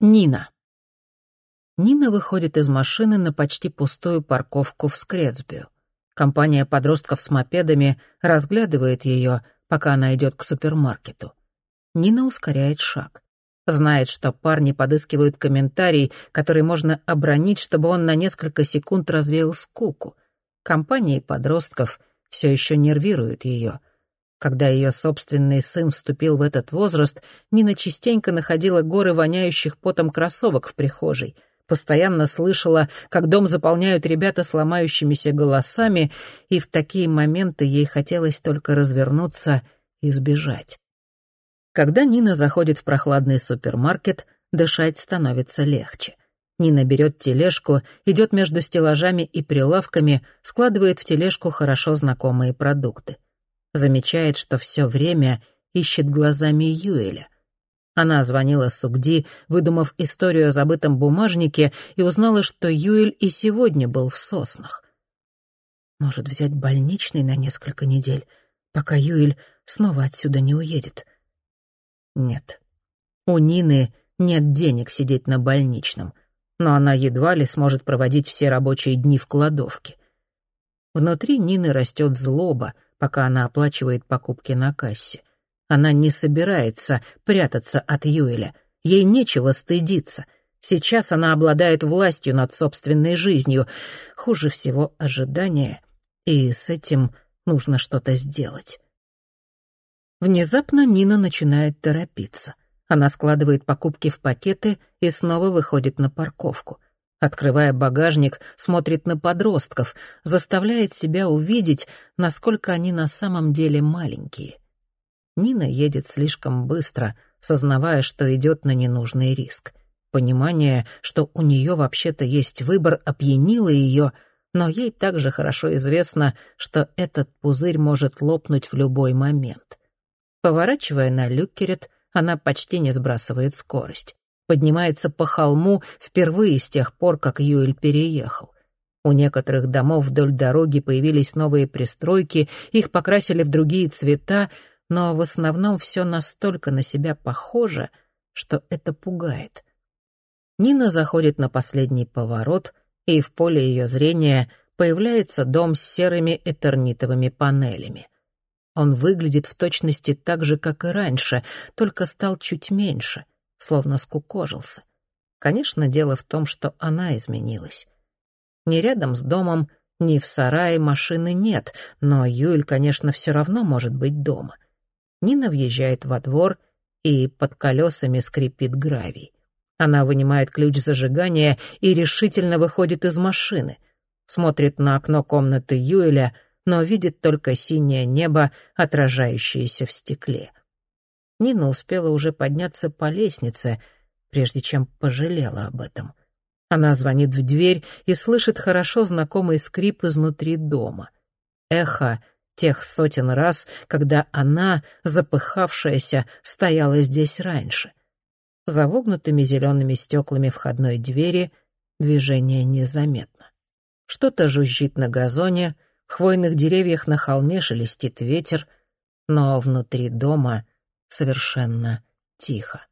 Нина. Нина выходит из машины на почти пустую парковку в Скрецбю. Компания подростков с мопедами разглядывает ее, пока она идет к супермаркету. Нина ускоряет шаг. Знает, что парни подыскивают комментарий, который можно обронить, чтобы он на несколько секунд развеял скуку. Компания подростков все еще нервируют ее. Когда ее собственный сын вступил в этот возраст, Нина частенько находила горы воняющих потом кроссовок в прихожей, постоянно слышала, как дом заполняют ребята с ломающимися голосами, и в такие моменты ей хотелось только развернуться и сбежать. Когда Нина заходит в прохладный супермаркет, дышать становится легче. Нина берет тележку, идет между стеллажами и прилавками, складывает в тележку хорошо знакомые продукты замечает, что все время ищет глазами Юэля. Она звонила Сугди, выдумав историю о забытом бумажнике, и узнала, что Юэль и сегодня был в соснах. Может, взять больничный на несколько недель, пока Юэль снова отсюда не уедет? Нет. У Нины нет денег сидеть на больничном, но она едва ли сможет проводить все рабочие дни в кладовке. Внутри Нины растет злоба — пока она оплачивает покупки на кассе. Она не собирается прятаться от Юэля. Ей нечего стыдиться. Сейчас она обладает властью над собственной жизнью. Хуже всего ожидание, и с этим нужно что-то сделать. Внезапно Нина начинает торопиться. Она складывает покупки в пакеты и снова выходит на парковку. Открывая багажник, смотрит на подростков, заставляет себя увидеть, насколько они на самом деле маленькие. Нина едет слишком быстро, сознавая, что идет на ненужный риск. Понимание, что у нее вообще-то есть выбор, опьянило ее, но ей также хорошо известно, что этот пузырь может лопнуть в любой момент. Поворачивая на Люкерет, она почти не сбрасывает скорость поднимается по холму впервые с тех пор, как Юэль переехал. У некоторых домов вдоль дороги появились новые пристройки, их покрасили в другие цвета, но в основном все настолько на себя похоже, что это пугает. Нина заходит на последний поворот, и в поле ее зрения появляется дом с серыми этернитовыми панелями. Он выглядит в точности так же, как и раньше, только стал чуть меньше — словно скукожился. Конечно, дело в том, что она изменилась. Ни рядом с домом, ни в сарае машины нет, но Юль, конечно, все равно может быть дома. Нина въезжает во двор, и под колесами скрипит гравий. Она вынимает ключ зажигания и решительно выходит из машины. Смотрит на окно комнаты Юэля, но видит только синее небо, отражающееся в стекле. Нина успела уже подняться по лестнице, прежде чем пожалела об этом. Она звонит в дверь и слышит хорошо знакомый скрип изнутри дома. Эхо тех сотен раз, когда она, запыхавшаяся, стояла здесь раньше. За вогнутыми зелеными стеклами входной двери движение незаметно. Что-то жужжит на газоне, в хвойных деревьях на холме шелестит ветер, но внутри дома — совершенно тихо.